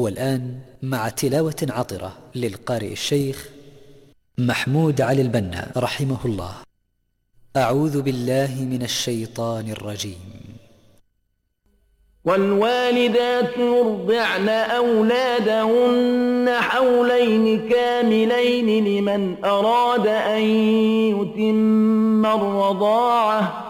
والآن مع تلاوة عطرة للقارئ الشيخ محمود علي البنا رحمه الله. أعوذ بالله من الشيطان الرجيم. والوالدات يرضعن أولادهن حولين كاملين لمن أراد أن يتم الرضاعة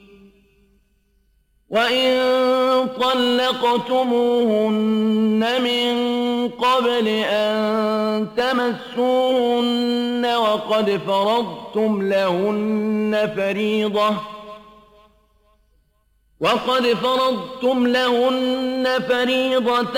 وَإِن طَلَّقْتُمُوهُنَّ مِن قَبْلِ أَن تَمَسُّوهُنَّ وَقَدْ فَرَضْتُمْ لَهُنَّ فَرِيضَةً وَقَدْ فَرَضْتُمْ لَهُنَّ فَرِيضَةً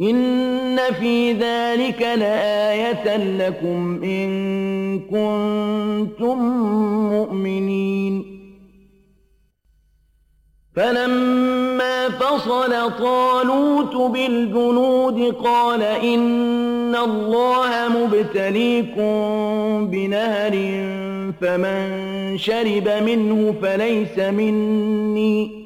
ان في ذلك لآية لكم ان كنتم مؤمنين فلما فصل طالوت بالجنود قال ان الله مبتليكم بنهر فمن شرب منه فليس مني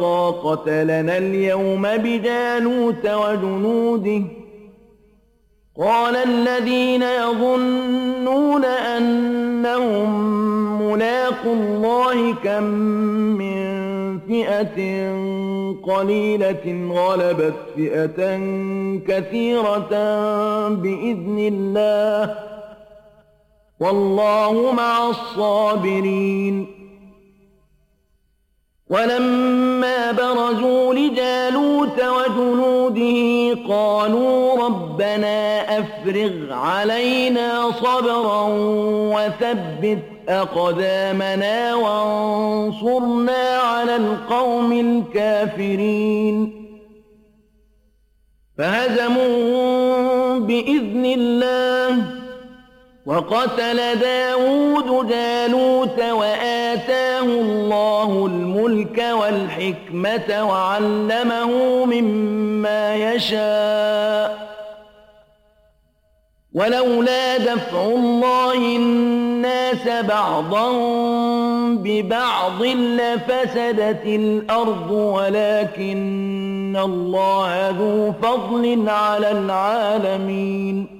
طاقة لنا اليوم بجانوت وجنوده. قال الذين يظنون أنهم ملاق الله كم من فئة قليلة غلبت فئة كثيرة بإذن الله. والله مع الصابرين. ولما برزوا لجالوت وجنوده قالوا ربنا أفرغ علينا صبرا وثبت أقدامنا وانصرنا على القوم الكافرين. فهزموا بإذن الله وقتل داود جالوت وآتاه الله الملك والحكمة وعلمه مما يشاء. ولولا دفع الله الناس بعضا ببعض لفسدت الأرض ولكن الله ذو فضل على العالمين.